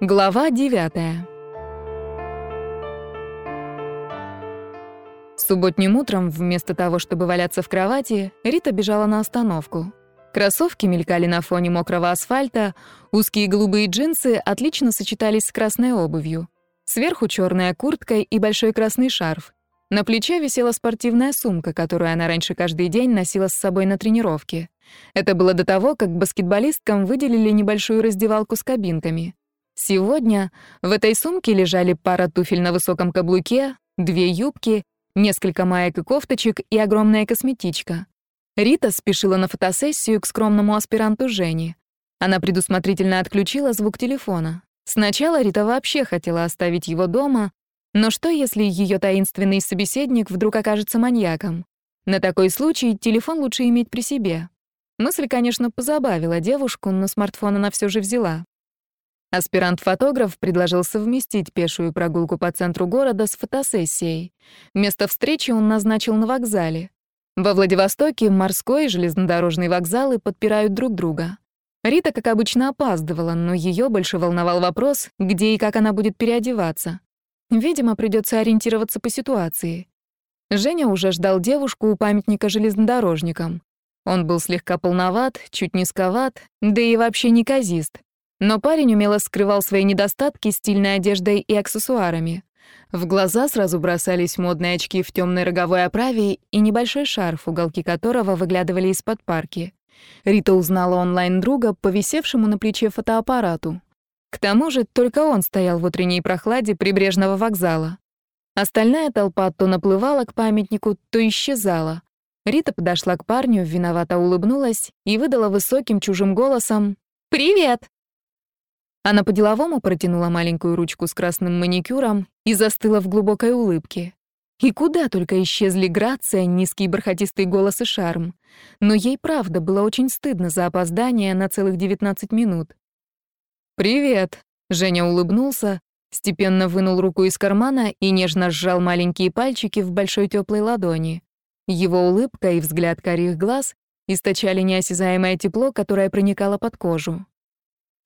Глава 9 Субботним утром, вместо того, чтобы валяться в кровати, Рита бежала на остановку. Кроссовки мелькали на фоне мокрого асфальта, узкие голубые джинсы отлично сочетались с красной обувью. Сверху черная куртка и большой красный шарф. На плече висела спортивная сумка, которую она раньше каждый день носила с собой на тренировке. Это было до того, как баскетболисткам выделили небольшую раздевалку с кабинками. Сегодня в этой сумке лежали пара туфель на высоком каблуке, две юбки, несколько маек и кофточек и огромная косметичка. Рита спешила на фотосессию к скромному аспиранту Жене. Она предусмотрительно отключила звук телефона. Сначала Рита вообще хотела оставить его дома, но что, если ее таинственный собеседник вдруг окажется маньяком? На такой случай телефон лучше иметь при себе. Мысль, конечно, позабавила девушку, но смартфон она все же взяла. Аспирант-фотограф предложил совместить пешую прогулку по центру города с фотосессией. Место встречи он назначил на вокзале. Во Владивостоке морской и железнодорожный вокзалы подпирают друг друга. Рита, как обычно, опаздывала, но ее больше волновал вопрос, где и как она будет переодеваться. Видимо, придется ориентироваться по ситуации. Женя уже ждал девушку у памятника железнодорожникам. Он был слегка полноват, чуть низковат, да и вообще неказист. Но парень умело скрывал свои недостатки стильной одеждой и аксессуарами. В глаза сразу бросались модные очки в темной роговой оправе и небольшой шарф, уголки которого выглядывали из-под парки. Рита узнала онлайн-друга, повисевшему на плече фотоаппарату. К тому же только он стоял в утренней прохладе прибрежного вокзала. Остальная толпа то наплывала к памятнику, то исчезала. Рита подошла к парню, виновато улыбнулась и выдала высоким чужим голосом «Привет!». Она по-деловому протянула маленькую ручку с красным маникюром и застыла в глубокой улыбке. И куда только исчезли грация, низкий бархатистый голос и шарм. Но ей правда было очень стыдно за опоздание на целых 19 минут. «Привет», — Женя улыбнулся, степенно вынул руку из кармана и нежно сжал маленькие пальчики в большой теплой ладони. Его улыбка и взгляд карих глаз источали неосязаемое тепло, которое проникало под кожу.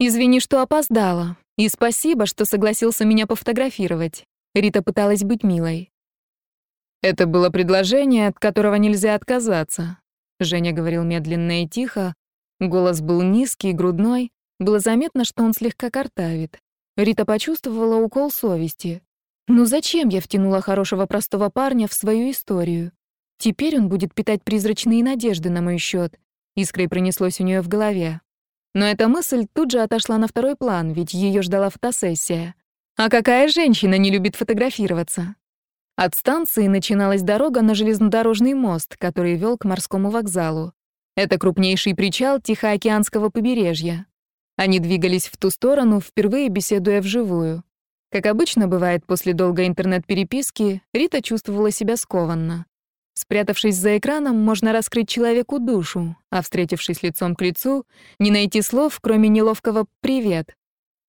«Извини, что опоздала. И спасибо, что согласился меня пофотографировать». Рита пыталась быть милой. «Это было предложение, от которого нельзя отказаться», — Женя говорил медленно и тихо. Голос был низкий, грудной. Было заметно, что он слегка картавит. Рита почувствовала укол совести. «Ну зачем я втянула хорошего простого парня в свою историю? Теперь он будет питать призрачные надежды на мой счет. Искрой пронеслось у нее в голове. Но эта мысль тут же отошла на второй план, ведь ее ждала фотосессия. А какая женщина не любит фотографироваться? От станции начиналась дорога на железнодорожный мост, который вел к морскому вокзалу. Это крупнейший причал Тихоокеанского побережья. Они двигались в ту сторону, впервые беседуя вживую. Как обычно бывает после долгой интернет-переписки, Рита чувствовала себя скованно. Спрятавшись за экраном, можно раскрыть человеку душу, а встретившись лицом к лицу, не найти слов, кроме неловкого «привет».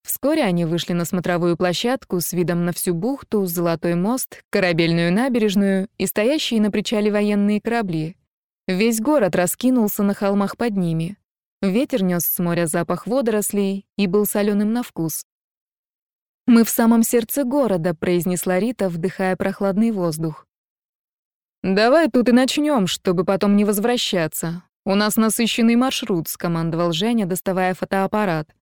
Вскоре они вышли на смотровую площадку с видом на всю бухту, золотой мост, корабельную набережную и стоящие на причале военные корабли. Весь город раскинулся на холмах под ними. Ветер нес с моря запах водорослей и был соленым на вкус. «Мы в самом сердце города», — произнесла Рита, вдыхая прохладный воздух. «Давай тут и начнем, чтобы потом не возвращаться. У нас насыщенный маршрут», — скомандовал Женя, доставая фотоаппарат.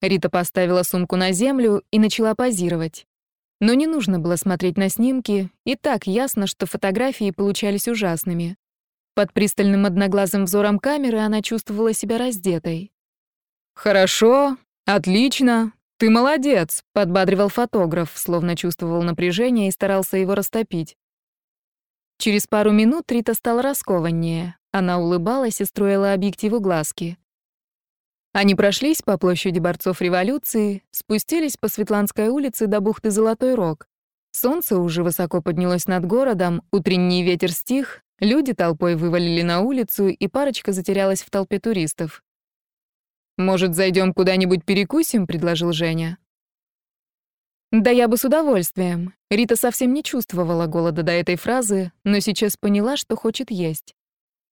Рита поставила сумку на землю и начала позировать. Но не нужно было смотреть на снимки, и так ясно, что фотографии получались ужасными. Под пристальным одноглазым взором камеры она чувствовала себя раздетой. «Хорошо, отлично, ты молодец», — подбадривал фотограф, словно чувствовал напряжение и старался его растопить. Через пару минут Рита стала раскованнее. Она улыбалась и строила объективу глазки. Они прошлись по площади борцов революции, спустились по Светланской улице до бухты Золотой Рог. Солнце уже высоко поднялось над городом, утренний ветер стих, люди толпой вывалили на улицу, и парочка затерялась в толпе туристов. «Может, зайдем куда-нибудь перекусим?» — предложил Женя. Да я бы с удовольствием. Рита совсем не чувствовала голода до этой фразы, но сейчас поняла, что хочет есть.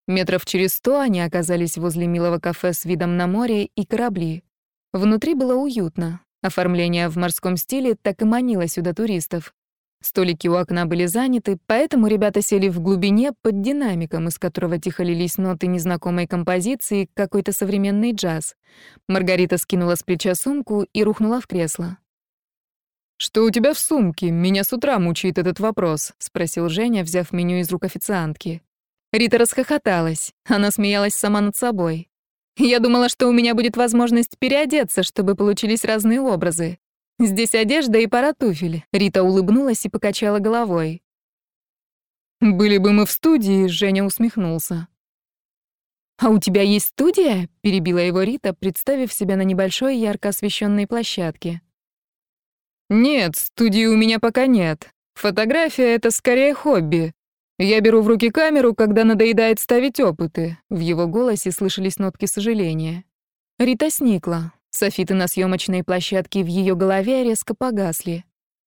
Метров через сто они оказались возле милого кафе с видом на море и корабли. Внутри было уютно. Оформление в морском стиле так и манило сюда туристов. Столики у окна были заняты, поэтому ребята сели в глубине под динамиком, из которого тихо лились ноты незнакомой композиции, какой-то современный джаз. Маргарита скинула с плеча сумку и рухнула в кресло. «Что у тебя в сумке? Меня с утра мучает этот вопрос», — спросил Женя, взяв меню из рук официантки. Рита расхохоталась. Она смеялась сама над собой. «Я думала, что у меня будет возможность переодеться, чтобы получились разные образы. Здесь одежда и пара туфель». Рита улыбнулась и покачала головой. «Были бы мы в студии», — Женя усмехнулся. «А у тебя есть студия?» — перебила его Рита, представив себя на небольшой ярко освещенной площадке. «Нет, студии у меня пока нет. Фотография — это скорее хобби. Я беру в руки камеру, когда надоедает ставить опыты». В его голосе слышались нотки сожаления. Рита сникла. Софиты на съемочной площадке в ее голове резко погасли.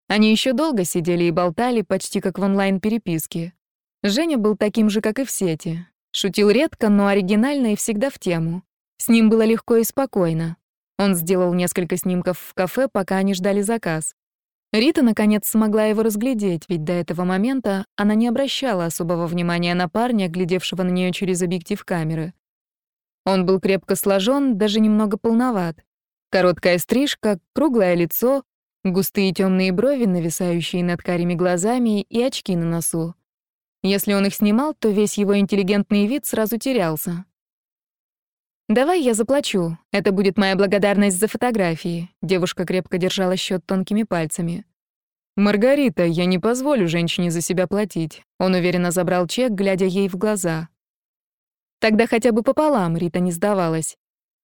Они еще долго сидели и болтали, почти как в онлайн-переписке. Женя был таким же, как и в сети. Шутил редко, но оригинально и всегда в тему. С ним было легко и спокойно. Он сделал несколько снимков в кафе, пока они ждали заказ. Рита, наконец, смогла его разглядеть, ведь до этого момента она не обращала особого внимания на парня, глядевшего на нее через объектив камеры. Он был крепко сложен, даже немного полноват. Короткая стрижка, круглое лицо, густые темные брови, нависающие над карими глазами и очки на носу. Если он их снимал, то весь его интеллигентный вид сразу терялся. «Давай я заплачу. Это будет моя благодарность за фотографии». Девушка крепко держала счет тонкими пальцами. «Маргарита, я не позволю женщине за себя платить». Он уверенно забрал чек, глядя ей в глаза. «Тогда хотя бы пополам», — Рита не сдавалась.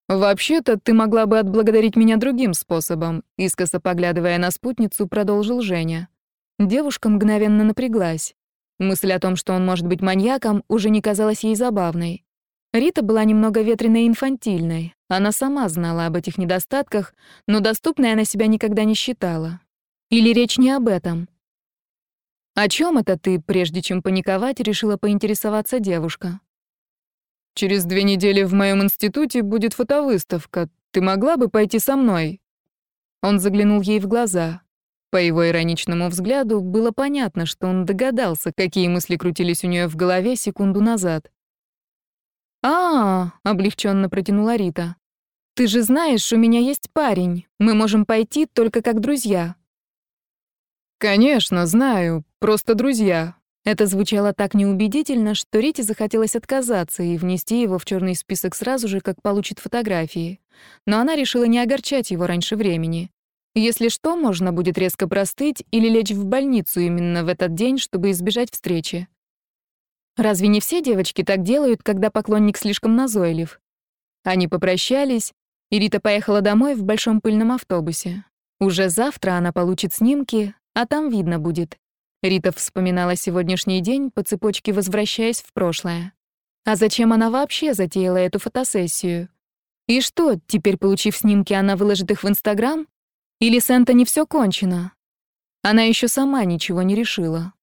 «Вообще-то ты могла бы отблагодарить меня другим способом», — искоса поглядывая на спутницу, продолжил Женя. Девушка мгновенно напряглась. Мысль о том, что он может быть маньяком, уже не казалась ей забавной. Рита была немного ветреной и инфантильной. Она сама знала об этих недостатках, но доступной она себя никогда не считала. Или речь не об этом? «О чем это ты, прежде чем паниковать, решила поинтересоваться девушка?» «Через две недели в моем институте будет фотовыставка. Ты могла бы пойти со мной?» Он заглянул ей в глаза. По его ироничному взгляду было понятно, что он догадался, какие мысли крутились у нее в голове секунду назад. «А, -а — облегченно протянула Рита. «Ты же знаешь, у меня есть парень. Мы можем пойти только как друзья». «Конечно, знаю. Просто друзья». Это звучало так неубедительно, что Рите захотелось отказаться и внести его в черный список сразу же, как получит фотографии. Но она решила не огорчать его раньше времени. Если что, можно будет резко простыть или лечь в больницу именно в этот день, чтобы избежать встречи. Разве не все девочки так делают, когда поклонник слишком назойлив? Они попрощались, и Рита поехала домой в большом пыльном автобусе. Уже завтра она получит снимки, а там видно будет. Рита вспоминала сегодняшний день, по цепочке возвращаясь в прошлое. А зачем она вообще затеяла эту фотосессию? И что, теперь, получив снимки, она выложит их в Инстаграм? Или с Энтони всё кончено? Она еще сама ничего не решила.